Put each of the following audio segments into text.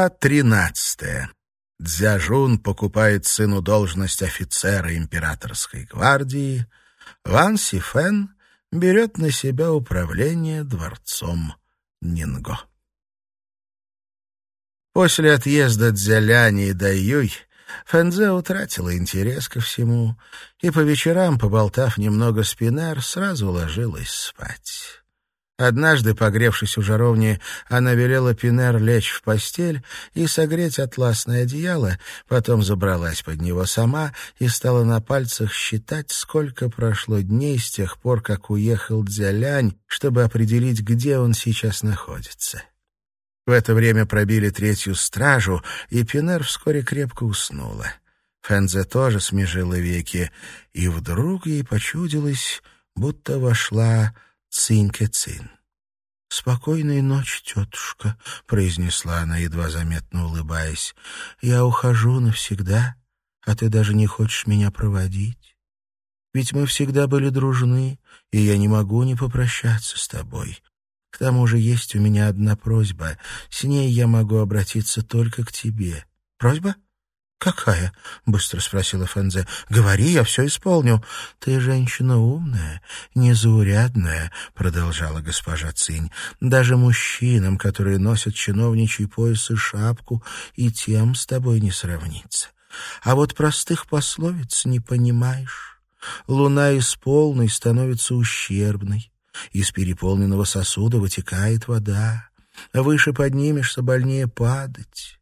Глава тринадцатая. Дзяжун покупает сыну должность офицера императорской гвардии. Ван Сифен берет на себя управление дворцом Нинго. После отъезда Дзяляни и Даюй Фэнзе утратила интерес ко всему и по вечерам, поболтав немного с Пинер, сразу ложилась спать. Однажды, погревшись у жаровни, она велела Пинер лечь в постель и согреть атласное одеяло, потом забралась под него сама и стала на пальцах считать, сколько прошло дней с тех пор, как уехал Дзялянь, чтобы определить, где он сейчас находится. В это время пробили третью стражу, и Пинер вскоре крепко уснула. Фэнзе тоже смежила веки, и вдруг ей почудилось, будто вошла Цинь-ке-цин. «Спокойной ночи, тетушка», — произнесла она, едва заметно улыбаясь. «Я ухожу навсегда, а ты даже не хочешь меня проводить. Ведь мы всегда были дружны, и я не могу не попрощаться с тобой. К тому же есть у меня одна просьба. С ней я могу обратиться только к тебе. Просьба?» «Какая?» — быстро спросила Фэнзе. «Говори, я все исполню». «Ты женщина умная, незаурядная», — продолжала госпожа Цинь. «Даже мужчинам, которые носят чиновничий пояс и шапку, и тем с тобой не сравнится. А вот простых пословиц не понимаешь. Луна из полной становится ущербной, из переполненного сосуда вытекает вода, выше поднимешься, больнее падать».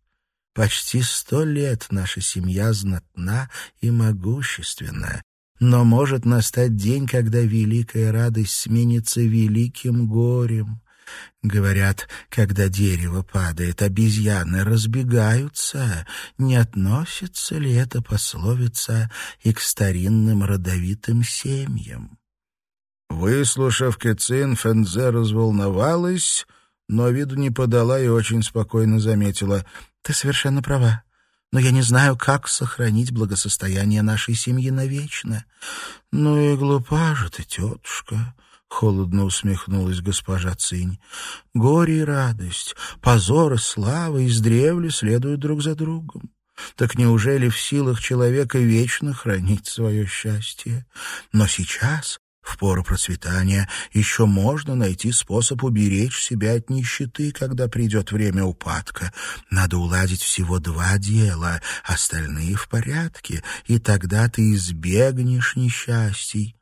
Почти сто лет наша семья знатна и могущественна. Но может настать день, когда великая радость сменится великим горем. Говорят, когда дерево падает, обезьяны разбегаются. Не относится ли эта пословица и к старинным родовитым семьям? Выслушав Кецин, Фензе разволновалась, но виду не подала и очень спокойно заметила. Ты совершенно права. Но я не знаю, как сохранить благосостояние нашей семьи навечно. Ну и глупа же ты, тетушка. — холодно усмехнулась госпожа Цинь. «Горе и радость, позор и слава издревле следуют друг за другом. Так неужели в силах человека вечно хранить свое счастье? Но сейчас в пору процветания еще можно найти способ уберечь себя от нищеты, когда придет время упадка. Надо уладить всего два дела, остальные в порядке, и тогда ты избегнешь несчастий.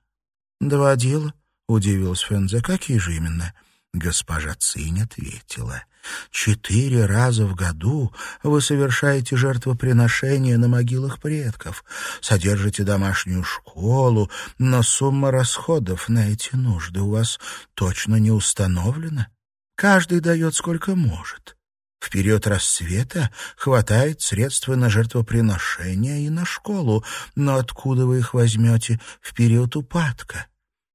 «Два дела?» — удивилась Фензе. «Какие же именно?» Госпожа Цинь ответила. «Четыре раза в году вы совершаете жертвоприношения на могилах предков, содержите домашнюю школу, но сумма расходов на эти нужды у вас точно не установлена. Каждый дает сколько может. В период рассвета хватает средств на жертвоприношения и на школу, но откуда вы их возьмете в период упадка?»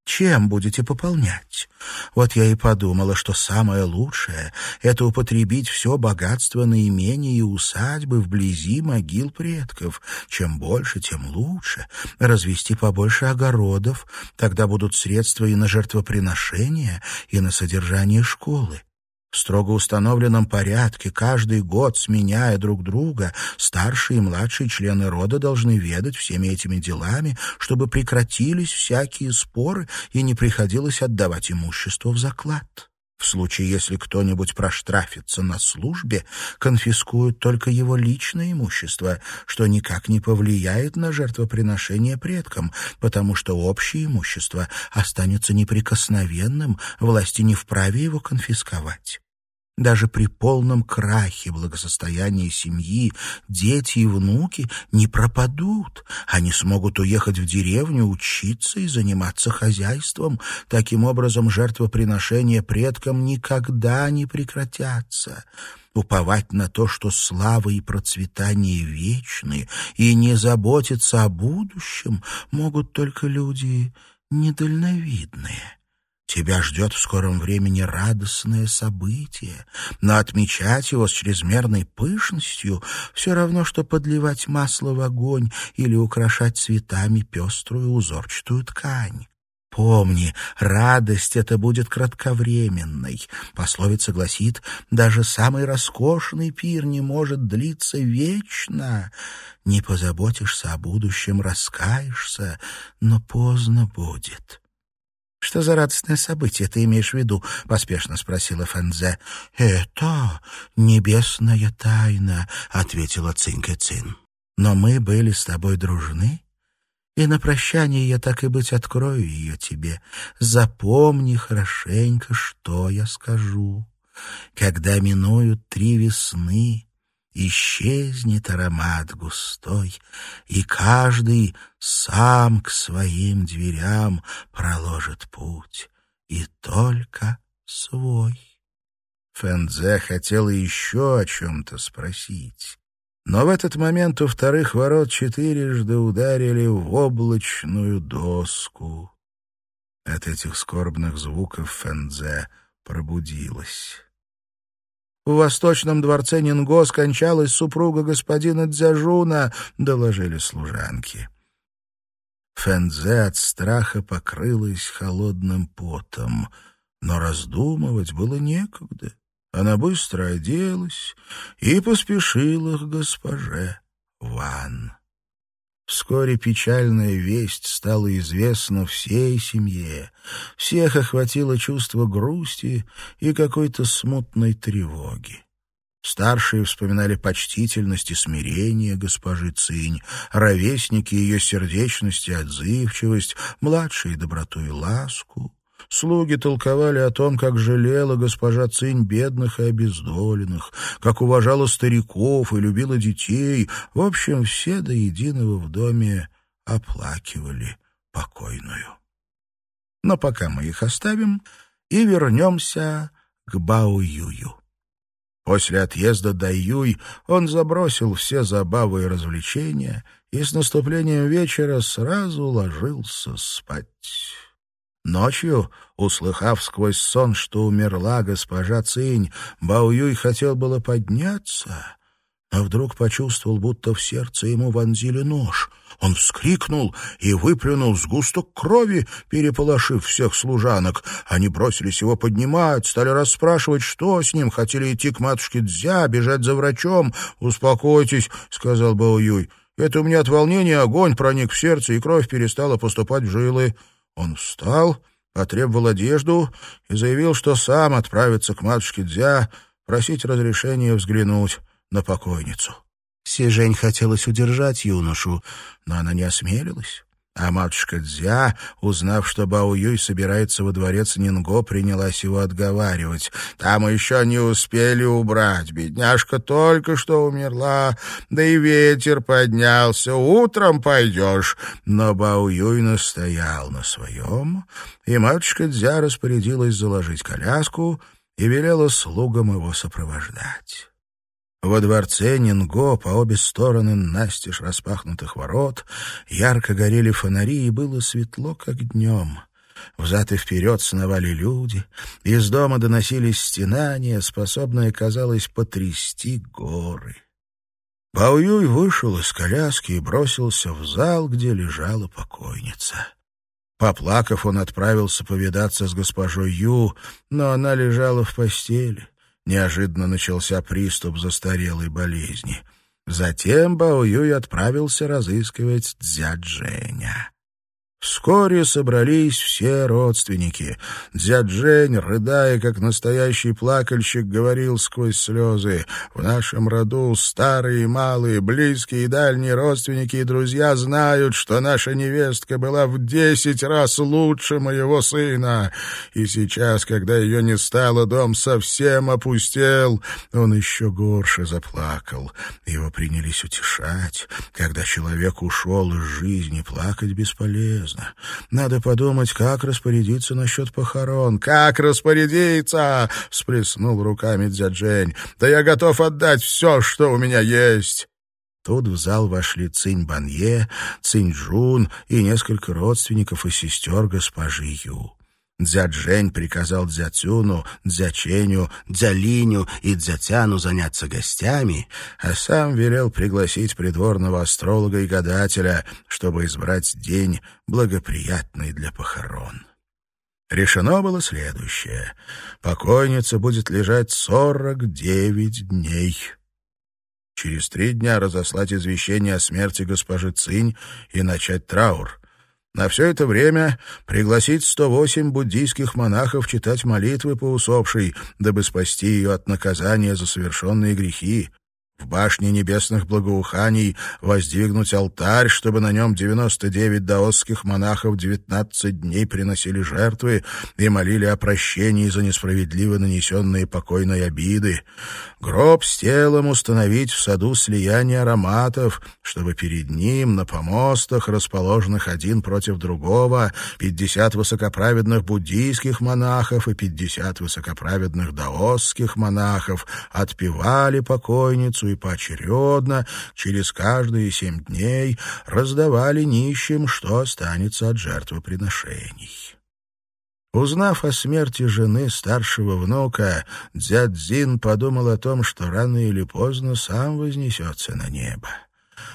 Чем будете пополнять? Вот я и подумала, что самое лучшее — это употребить все богатство на имения и усадьбы вблизи могил предков. Чем больше, тем лучше. Развести побольше огородов, тогда будут средства и на жертвоприношения, и на содержание школы. В строго установленном порядке, каждый год сменяя друг друга, старшие и младшие члены рода должны ведать всеми этими делами, чтобы прекратились всякие споры и не приходилось отдавать имущество в заклад. В случае, если кто-нибудь проштрафится на службе, конфискуют только его личное имущество, что никак не повлияет на жертвоприношение предкам, потому что общее имущество останется неприкосновенным, власти не вправе его конфисковать. Даже при полном крахе благосостояния семьи дети и внуки не пропадут. Они смогут уехать в деревню, учиться и заниматься хозяйством. Таким образом, жертвоприношения предкам никогда не прекратятся. Уповать на то, что слава и процветание вечны, и не заботиться о будущем могут только люди недальновидные. Тебя ждет в скором времени радостное событие, но отмечать его с чрезмерной пышностью все равно, что подливать масло в огонь или украшать цветами пеструю узорчатую ткань. Помни, радость это будет кратковременной. Пословица гласит, даже самый роскошный пир не может длиться вечно. Не позаботишься о будущем, раскаешься, но поздно будет. «Что за радостное событие ты имеешь в виду?» — поспешно спросила Фэнзе. «Это небесная тайна», — ответила Цинка Цин. «Но мы были с тобой дружны, и на прощание я так и быть открою ее тебе. Запомни хорошенько, что я скажу. Когда минуют три весны, исчезнет аромат густой, и каждый сам к своим дверям проложит путь, и только свой. Фэнзе хотела еще о чем-то спросить, но в этот момент у вторых ворот четырежды ударили в облачную доску. От этих скорбных звуков Фэнзе пробудилась. В восточном дворце Нинго скончалась супруга господина Дзяжуна, доложили служанки. Фэнзе от страха покрылась холодным потом, но раздумывать было некогда. Она быстро оделась и поспешила к госпоже Ван. Вскоре печальная весть стала известна всей семье. Всех охватило чувство грусти и какой-то смутной тревоги. Старшие вспоминали почтительность и смирение госпожи Цинь, ровесники ее сердечность и отзывчивость, младшие — доброту и ласку. Слуги толковали о том, как жалела госпожа Цинь бедных и обездоленных, как уважала стариков и любила детей. В общем, все до единого в доме оплакивали покойную. Но пока мы их оставим и вернемся к Бао-Юю. После отъезда Даюй он забросил все забавы и развлечения и с наступлением вечера сразу ложился спать. Ночью, услыхав сквозь сон, что умерла госпожа Цинь, Баоюй хотел было подняться, а вдруг почувствовал, будто в сердце ему вонзили нож. Он вскрикнул и выплюнул сгусток крови, переполошив всех служанок. Они бросились его поднимать, стали расспрашивать, что с ним, хотели идти к матушке Дзя, бежать за врачом. «Успокойтесь», — сказал Баоюй. «Это у меня от волнения огонь проник в сердце, и кровь перестала поступать в жилы». Он встал, потребовал одежду и заявил, что сам отправится к матушке Дзя просить разрешения взглянуть на покойницу. Сижень хотелось удержать юношу, но она не осмелилась. А матушка Дзя, узнав, что Бао Юй собирается во дворец Нинго, принялась его отговаривать. «Там еще не успели убрать. Бедняжка только что умерла, да и ветер поднялся. Утром пойдешь». Но Бао Юй настоял на своем, и матушка Дзя распорядилась заложить коляску и велела слугам его сопровождать. Во дворце Нинго по обе стороны настежь распахнутых ворот ярко горели фонари, и было светло, как днем. Взад и вперед сновали люди, из дома доносились стенания, способные, казалось, потрясти горы. Баоюй вышел из коляски и бросился в зал, где лежала покойница. Поплакав, он отправился повидаться с госпожой Ю, но она лежала в постели. Неожиданно начался приступ застарелой болезни. Затем Бао Юй отправился разыскивать Дзя Дженя. Вскоре собрались все родственники. Дзяджень, рыдая, как настоящий плакальщик, говорил сквозь слезы. «В нашем роду старые, малые, близкие и дальние родственники и друзья знают, что наша невестка была в десять раз лучше моего сына. И сейчас, когда ее не стало, дом совсем опустел». Он еще горше заплакал. Его принялись утешать. Когда человек ушел из жизни, плакать бесполезно бесполезно. Надо подумать, как распорядиться насчет похорон. «Как распорядиться?» — всплеснул руками дяджень. «Да я готов отдать все, что у меня есть». Тут в зал вошли Цинь Банье, Цинь Джун и несколько родственников и сестер госпожи Ю. Дзяджень приказал Дзяцюну, Дзяченю, Дзялиню и Дзятяну заняться гостями, а сам велел пригласить придворного астролога и гадателя, чтобы избрать день, благоприятный для похорон. Решено было следующее. Покойница будет лежать сорок девять дней. Через три дня разослать извещение о смерти госпожи Цинь и начать траур. На все это время пригласить 108 буддийских монахов читать молитвы по усопшей, дабы спасти ее от наказания за совершенные грехи в башне небесных благоуханий воздвигнуть алтарь, чтобы на нем 99 даосских монахов 19 дней приносили жертвы и молили о прощении за несправедливо нанесенные покойной обиды. Гроб с телом установить в саду слияния ароматов, чтобы перед ним на помостах, расположенных один против другого, 50 высокоправедных буддийских монахов и 50 высокоправедных даосских монахов отпевали покойницу и поочередно, через каждые семь дней, раздавали нищим, что останется от жертвоприношений. Узнав о смерти жены старшего внука, Дзядзин подумал о том, что рано или поздно сам вознесется на небо.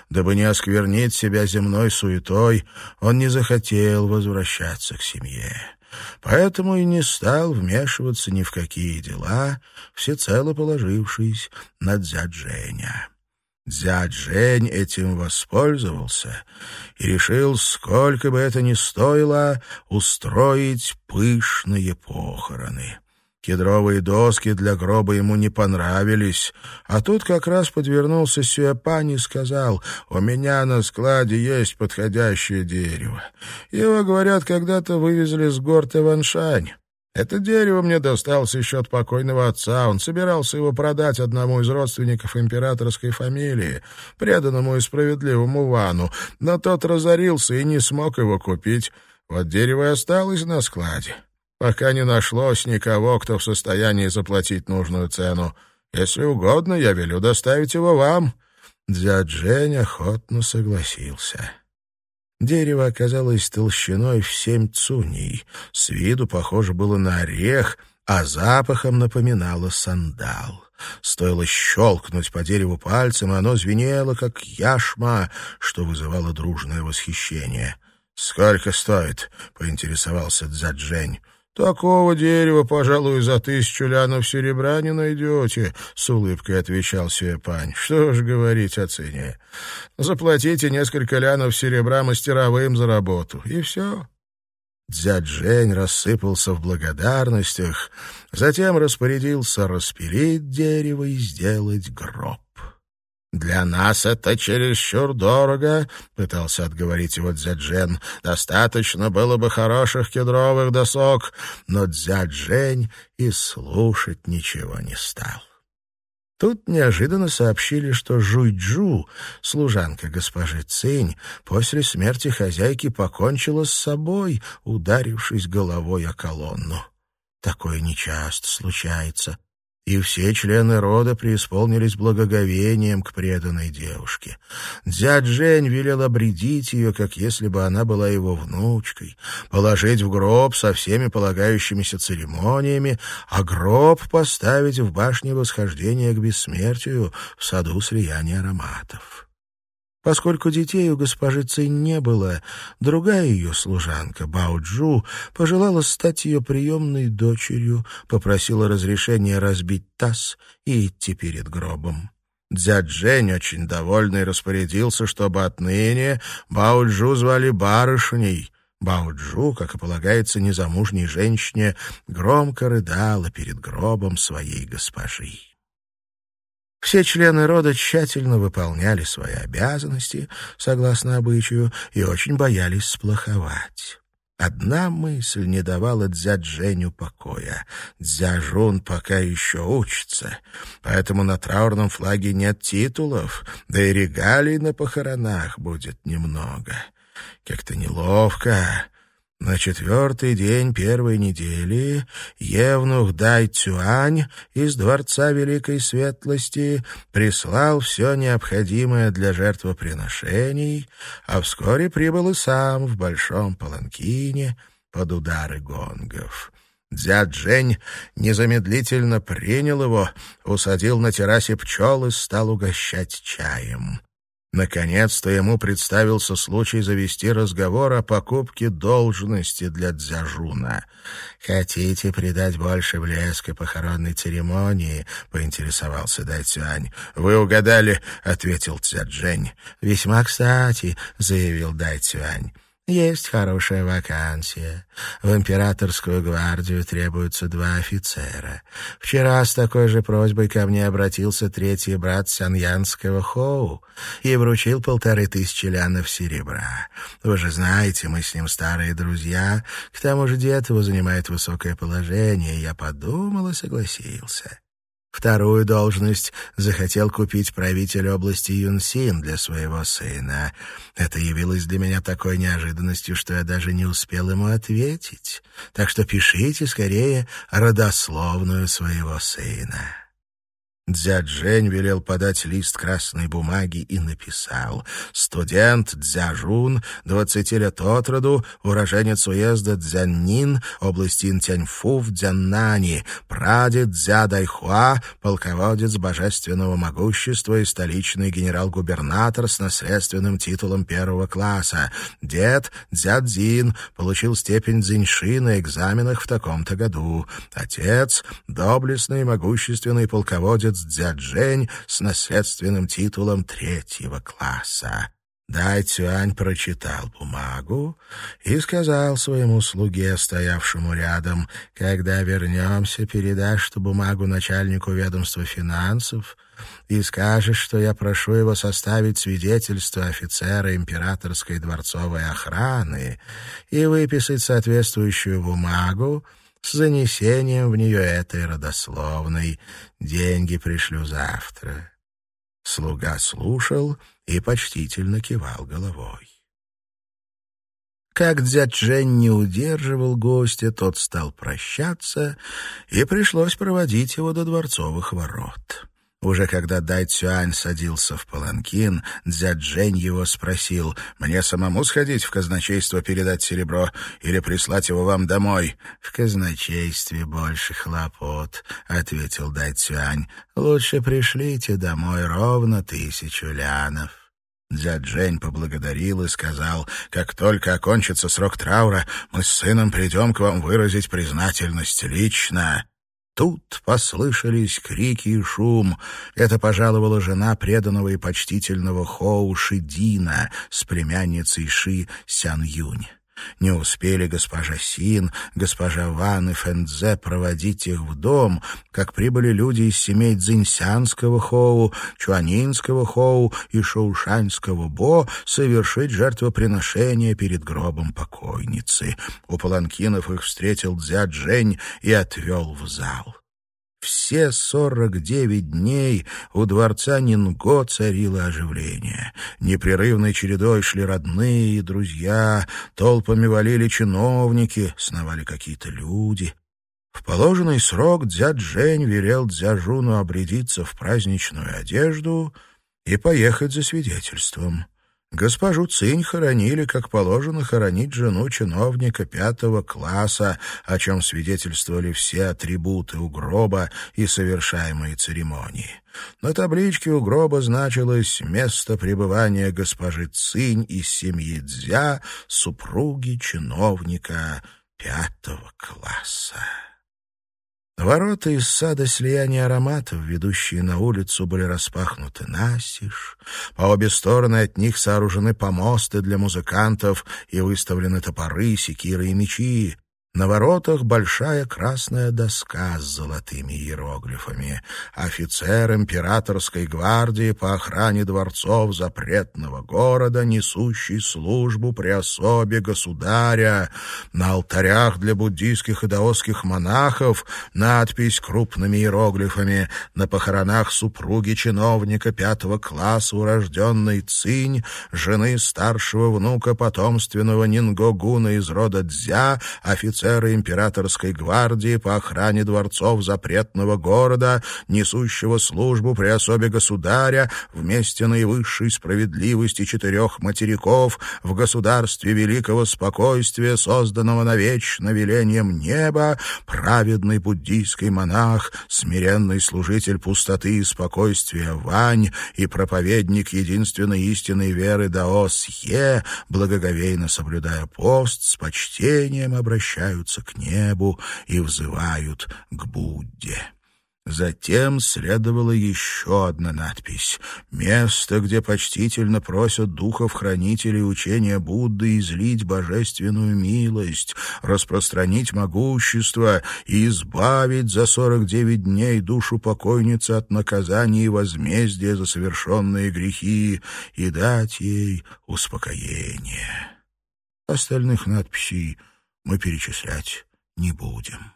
Дабы не осквернить себя земной суетой, он не захотел возвращаться к семье. Поэтому и не стал вмешиваться ни в какие дела, всецело положившись на дядь Женя. Дядь Жень этим воспользовался и решил, сколько бы это ни стоило, устроить пышные похороны. Кедровые доски для гроба ему не понравились, а тут как раз подвернулся Сюэпань и сказал, «У меня на складе есть подходящее дерево. Его, говорят, когда-то вывезли с гор Таваншань. Это дерево мне досталось еще от покойного отца. Он собирался его продать одному из родственников императорской фамилии, преданному и справедливому Вану, но тот разорился и не смог его купить. Вот дерево и осталось на складе пока не нашлось никого, кто в состоянии заплатить нужную цену. Если угодно, я велю доставить его вам». Дядь Жень охотно согласился. Дерево оказалось толщиной в семь цуней, с виду похоже было на орех, а запахом напоминало сандал. Стоило щелкнуть по дереву пальцем, оно звенело, как яшма, что вызывало дружное восхищение. «Сколько стоит?» — поинтересовался Дзяджень. «Такого дерева, пожалуй, за тысячу лянов серебра не найдете», — с улыбкой отвечал Сюэпань. «Что ж говорить о цене? Заплатите несколько лянов серебра мастеровым за работу, и все». Дядь Жень рассыпался в благодарностях, затем распорядился распилить дерево и сделать гроб. «Для нас это чересчур дорого», — пытался отговорить его Дзяджен. «Достаточно было бы хороших кедровых досок». Но Дзяджень и слушать ничего не стал. Тут неожиданно сообщили, что Жуйджу, служанка госпожи Цинь, после смерти хозяйки покончила с собой, ударившись головой о колонну. Такое нечасто случается и все члены рода преисполнились благоговением к преданной девушке. Дядь Жень велел обредить ее, как если бы она была его внучкой, положить в гроб со всеми полагающимися церемониями, а гроб поставить в башне восхождения к бессмертию в саду слияния ароматов. Поскольку детей у госпожи Цинь не было, другая ее служанка, Баоджу, пожелала стать ее приемной дочерью, попросила разрешения разбить таз и идти перед гробом. Дядь Жень, очень довольный, распорядился, чтобы отныне Баоджу звали барышней. Баоджу, как и полагается незамужней женщине, громко рыдала перед гробом своей госпожи. Все члены рода тщательно выполняли свои обязанности, согласно обычаю, и очень боялись сплоховать. Одна мысль не давала дзя Женю покоя. Дзя Жун пока еще учится, поэтому на траурном флаге нет титулов, да и регалий на похоронах будет немного. Как-то неловко. На четвертый день первой недели Евнух Дай Цюань из Дворца Великой Светлости прислал все необходимое для жертвоприношений, а вскоре прибыл и сам в большом паланкине, под удары гонгов. Дядь Жень незамедлительно принял его, усадил на террасе пчел и стал угощать чаем. Наконец-то ему представился случай завести разговор о покупке должности для Дзяжуна. «Хотите придать больше блеска похоронной церемонии?» — поинтересовался Дайцюань. «Вы угадали», — ответил Цзяджень. «Весьма кстати», — заявил Дайцюань. Есть хорошая вакансия. В императорскую гвардию требуются два офицера. Вчера с такой же просьбой ко мне обратился третий брат Сяньянского Хоу и вручил полторы тысячи лянов серебра. Вы же знаете, мы с ним старые друзья. К тому же дед его занимает высокое положение. Я подумал и согласился. Вторую должность захотел купить правитель области Юнсин для своего сына. Это явилось для меня такой неожиданностью, что я даже не успел ему ответить. Так что пишите скорее родословную своего сына. Дзяджень велел подать лист красной бумаги и написал «Студент Дзяжун, двадцати лет от роду, уроженец уезда Дзяннин, области Интяньфу в Дзяннани, прадед Дзя Дайхуа, полководец божественного могущества и столичный генерал-губернатор с наследственным титулом первого класса. Дед Дзядзин получил степень Дзиньши на экзаменах в таком-то году. Отец — доблестный и могущественный полководец отец Дзяджень с наследственным титулом третьего класса. Дай Цюань прочитал бумагу и сказал своему слуге, стоявшему рядом, «Когда вернемся, передашь эту бумагу начальнику ведомства финансов и скажешь, что я прошу его составить свидетельство офицера императорской дворцовой охраны и выписать соответствующую бумагу, с занесением в нее этой родословной. Деньги пришлю завтра». Слуга слушал и почтительно кивал головой. Как дядь Жень не удерживал гостя, тот стал прощаться, и пришлось проводить его до дворцовых ворот. Уже когда Дай Цюань садился в паланкин, дядь Жень его спросил, «Мне самому сходить в казначейство передать серебро или прислать его вам домой?» «В казначействе больше хлопот», — ответил Дай Цюань. «Лучше пришлите домой ровно тысячу лянов». Дядь Жень поблагодарил и сказал, «Как только окончится срок траура, мы с сыном придем к вам выразить признательность лично». Тут послышались крики и шум. Это пожаловала жена преданного и почтительного Хоу Шидина с племянницей Ши Сян Юнь. Не успели госпожа Син, госпожа Ван и Фэнзе проводить их в дом, как прибыли люди из семей Цзиньсянского Хоу, Чуанинского Хоу и Шоушанского Бо совершить жертвоприношение перед гробом покойницы. У паланкинов их встретил Дзя Джень и отвел в зал. Все сорок девять дней у дворца Нинго царило оживление. Непрерывной чередой шли родные и друзья, толпами валили чиновники, сновали какие-то люди. В положенный срок дядь Жень велел Дзяжуну обрядиться в праздничную одежду и поехать за свидетельством. Госпожу Цинь хоронили, как положено хоронить жену чиновника пятого класса, о чем свидетельствовали все атрибуты у гроба и совершаемые церемонии. На табличке у гроба значилось «Место пребывания госпожи Цинь из семьи Дзя, супруги чиновника пятого класса». Ворота из сада слияния ароматов, ведущие на улицу, были распахнуты настежь. По обе стороны от них сооружены помосты для музыкантов и выставлены топоры, секиры и мечи. На воротах большая красная доска с золотыми иероглифами. Офицер императорской гвардии по охране дворцов запретного города, несущий службу при особе государя. На алтарях для буддийских и даосских монахов надпись крупными иероглифами. На похоронах супруги чиновника пятого класса, урожденной Цинь, жены старшего внука потомственного Нингогуна из рода Дзя, офицер офицера императорской гвардии по охране дворцов запретного города, несущего службу при особе государя вместе наивысшей справедливости четырех материков в государстве великого спокойствия, созданного навечно велением неба, праведный буддийский монах, смиренный служитель пустоты и спокойствия Вань и проповедник единственной истинной веры Дао Сье, благоговейно соблюдая пост, с почтением обращаются к небу и взывают к Будде. Затем следовала еще одна надпись. «Место, где почтительно просят духов-хранителей учения Будды излить божественную милость, распространить могущество и избавить за сорок девять дней душу покойницы от наказания и возмездия за совершенные грехи и дать ей успокоение». Остальных надписей мы перечислять не будем.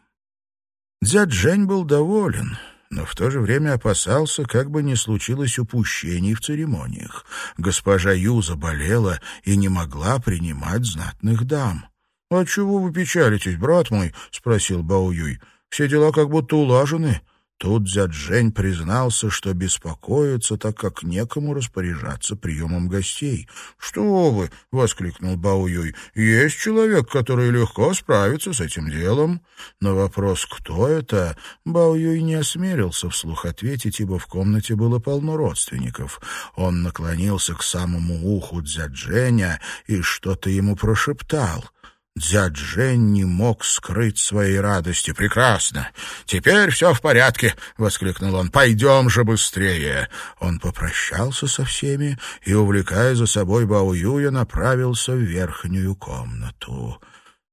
Дядь Жень был доволен, но в то же время опасался, как бы не случилось упущений в церемониях. Госпожа Ю заболела и не могла принимать знатных дам. — А чего вы печалитесь, брат мой? — спросил Бао Юй. — Все дела как будто улажены. Тут дядь Жень признался, что беспокоится, так как некому распоряжаться приемом гостей. «Что вы!» — воскликнул Бао. «Есть человек, который легко справится с этим делом». На вопрос «Кто это?» Бао не осмелился вслух ответить, ибо в комнате было полно родственников. Он наклонился к самому уху дядь Женя и что-то ему прошептал — Дядь Жень не мог скрыть своей радости. «Прекрасно! Теперь все в порядке!» — воскликнул он. «Пойдем же быстрее!» Он попрощался со всеми и, увлекая за собой Бао Юя, направился в верхнюю комнату.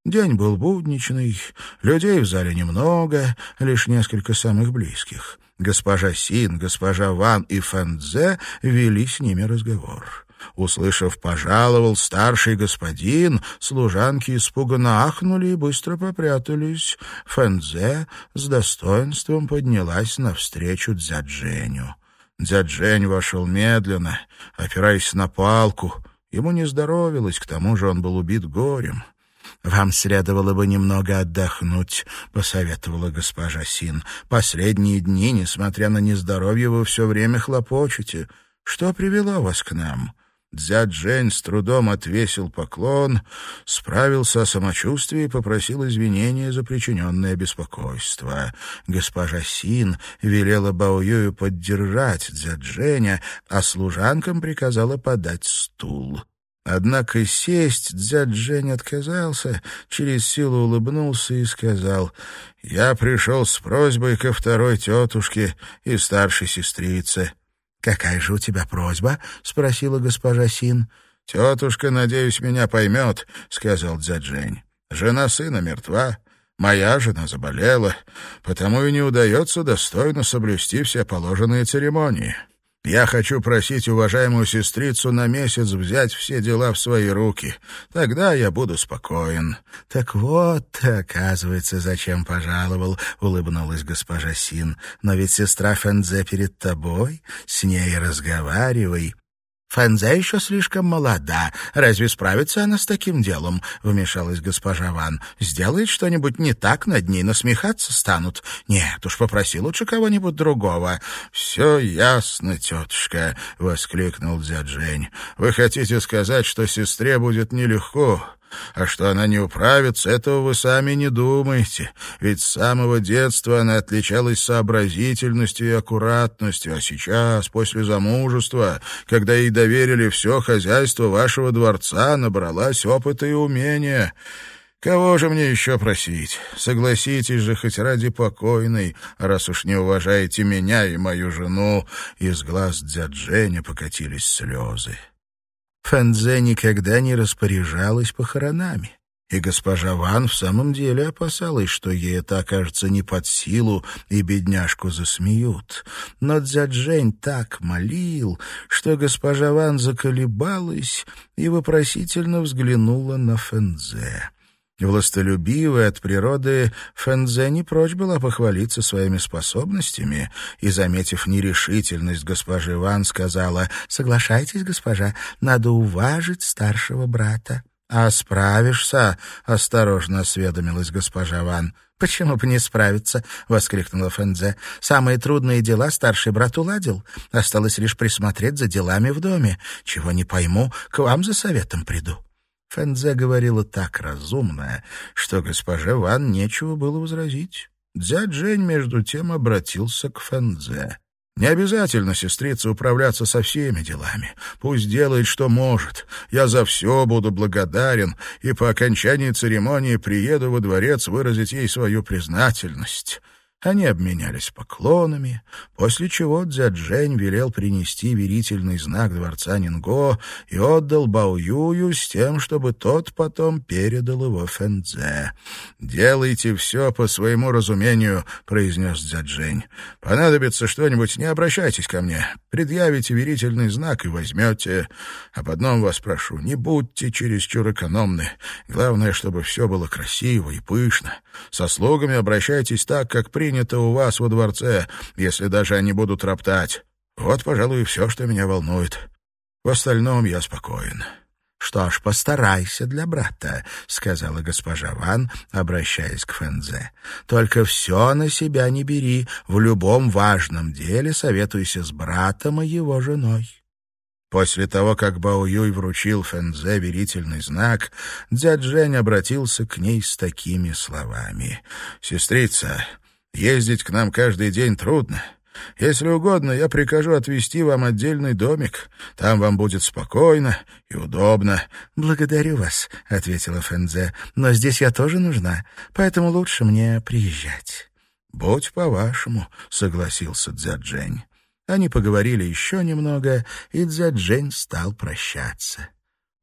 День был будничный, людей в зале немного, лишь несколько самых близких. Госпожа Син, госпожа Ван и Фэнзе вели с ними разговор. Услышав «пожаловал старший господин», служанки испуганно ахнули и быстро попрятались. Фэнзе с достоинством поднялась навстречу Дзядженю. Дзяджень вошел медленно, опираясь на палку. Ему не здоровилось, к тому же он был убит горем. «Вам следовало бы немного отдохнуть», — посоветовала госпожа Син. «Последние дни, несмотря на нездоровье, вы все время хлопочете. Что привело вас к нам?» Дзя Джень с трудом отвесил поклон, справился о самочувствии и попросил извинения за причиненное беспокойство. Госпожа Син велела Баоюю поддержать Дзя Дженя, а служанкам приказала подать стул. Однако сесть Дзя Джень отказался, через силу улыбнулся и сказал, «Я пришел с просьбой ко второй тетушке и старшей сестрице». «Какая же у тебя просьба?» — спросила госпожа Син. «Тетушка, надеюсь, меня поймет», — сказал Дзяджень. «Жена сына мертва, моя жена заболела, потому и не удается достойно соблюсти все положенные церемонии. Я хочу просить уважаемую сестрицу на месяц взять все дела в свои руки. Тогда я буду спокоен». «Так вот, оказывается, зачем пожаловал», — улыбнулась госпожа Син. «Но ведь сестра Фэнзе перед тобой, с ней разговаривай». Фэнзе еще слишком молода. Разве справится она с таким делом?» — вмешалась госпожа Ван. «Сделает что-нибудь не так, над ней насмехаться станут. Нет уж, попроси лучше кого-нибудь другого». «Все ясно, тетушка», — воскликнул дядь Жень. «Вы хотите сказать, что сестре будет нелегко?» А что она не управится, этого вы сами не думаете. Ведь с самого детства она отличалась сообразительностью и аккуратностью, а сейчас, после замужества, когда ей доверили все хозяйство вашего дворца, набралась опыта и умения. Кого же мне еще просить? Согласитесь же хоть ради покойной, раз уж не уважаете меня и мою жену. Из глаз дядь Женя покатились слезы. Фэнзе никогда не распоряжалась похоронами. И госпожа Ван в самом деле опасалась, что ей это окажется не под силу, и бедняжку засмеют. Но Дзяджень так молил, что госпожа Ван заколебалась и вопросительно взглянула на Фэнзе. Властолюбивая от природы, Фэнзе не прочь была похвалиться своими способностями и, заметив нерешительность госпожи Ван, сказала «Соглашайтесь, госпожа, надо уважить старшего брата». «А справишься?» — осторожно осведомилась госпожа Ван. «Почему бы не справиться?» — воскликнула Фэнзе. «Самые трудные дела старший брат уладил. Осталось лишь присмотреть за делами в доме. Чего не пойму, к вам за советом приду». Фэнзе говорила так разумно, что госпоже Ван нечего было возразить. Дядь Жень, между тем, обратился к Фэнзе. Не обязательно, сестрица, управляться со всеми делами. Пусть делает, что может. Я за все буду благодарен, и по окончании церемонии приеду во дворец выразить ей свою признательность. Они обменялись поклонами, после чего Дзяджень велел принести верительный знак дворца Нинго и отдал Бао Юю с тем, чтобы тот потом передал его Фэнзе. «Делайте все по своему разумению», — произнес Дзяджень. «Понадобится что-нибудь, не обращайтесь ко мне. Предъявите верительный знак и возьмете. Об одном вас прошу, не будьте чересчур экономны. Главное, чтобы все было красиво и пышно. Со слугами обращайтесь так, как при принято у вас во дворце, если даже они будут роптать. Вот, пожалуй, все, что меня волнует. В остальном я спокоен». «Что ж, постарайся для брата», — сказала госпожа Ван, обращаясь к Фэнзе. «Только все на себя не бери. В любом важном деле советуйся с братом и его женой». После того, как Бао Юй вручил Фэнзе верительный знак, дядь Жень обратился к ней с такими словами. «Сестрица, Ездить к нам каждый день трудно. Если угодно, я прикажу отвезти вам отдельный домик. Там вам будет спокойно и удобно». «Благодарю вас», — ответила Фэнзе. «Но здесь я тоже нужна, поэтому лучше мне приезжать». «Будь по-вашему», — согласился Дзяджень. Они поговорили еще немного, и Дзяджень стал прощаться.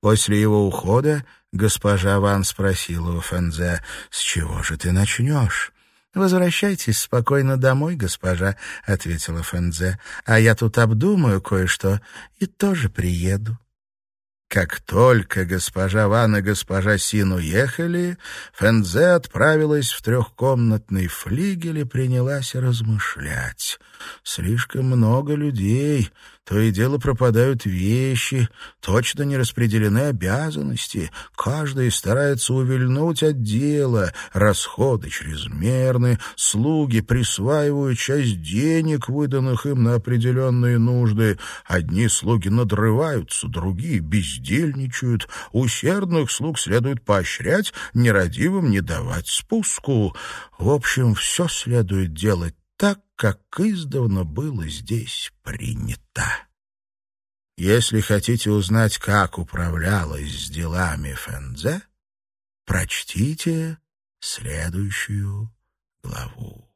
После его ухода госпожа Ван спросила у Фэнзе, «С чего же ты начнешь?» «Возвращайтесь спокойно домой, госпожа», — ответила Фэнзе. «А я тут обдумаю кое-что и тоже приеду». Как только госпожа Ван и госпожа Син уехали, Фэнзе отправилась в трехкомнатный флигель и принялась размышлять. Слишком много людей, то и дело пропадают вещи, точно не распределены обязанности, каждый старается увильнуть от дела, расходы чрезмерны, слуги присваивают часть денег, выданных им на определенные нужды, одни слуги надрываются, другие бездельничают, усердных слуг следует поощрять, нерадивым не давать спуску. В общем, все следует делать так, как издавна было здесь принято. Если хотите узнать, как управлялась с делами Фэнзе, прочтите следующую главу.